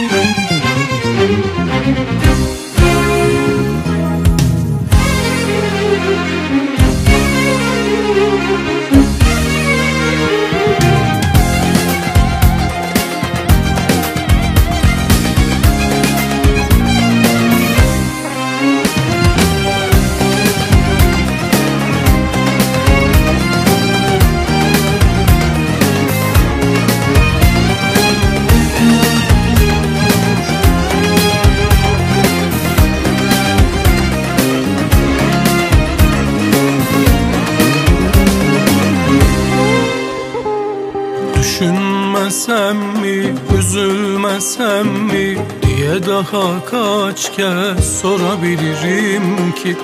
Thank you. Düşünmesem mi, üzülmesem mi diye daha kaç kez sorabilirim ki?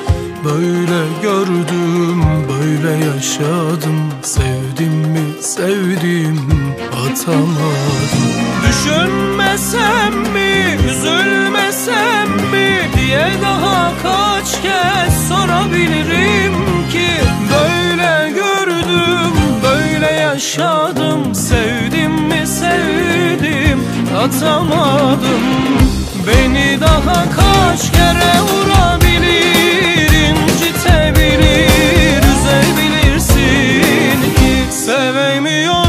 Böyle gördüm, böyle yaşadım. Sevdim mi, sevdim, atamadım. Düşünmesem mi, üzülmesem mi diye daha kaç kez sorabilirim atamadım Beni daha kaç kere vurabilir, incitebilir, üzebilirsin. Ki Sevemiyorum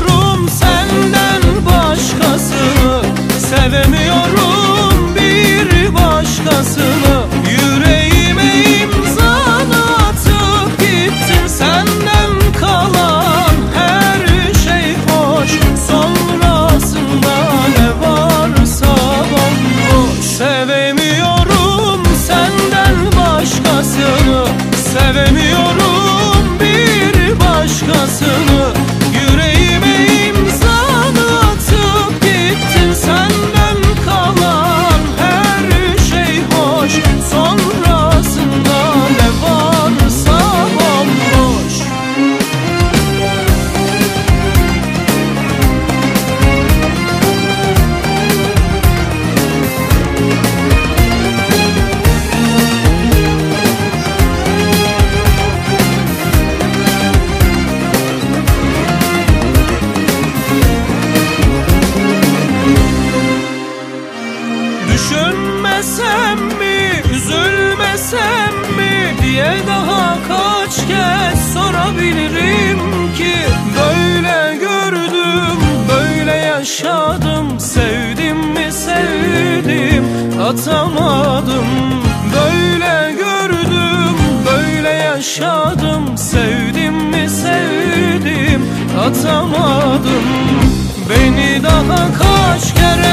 üzülmesem mi diye daha kaç kez sorabilirim ki? Böyle gördüm, böyle yaşadım. Sevdim mi sevdim, atamadım. Böyle gördüm, böyle yaşadım. Sevdim mi sevdim, atamadım. Beni daha kaç kere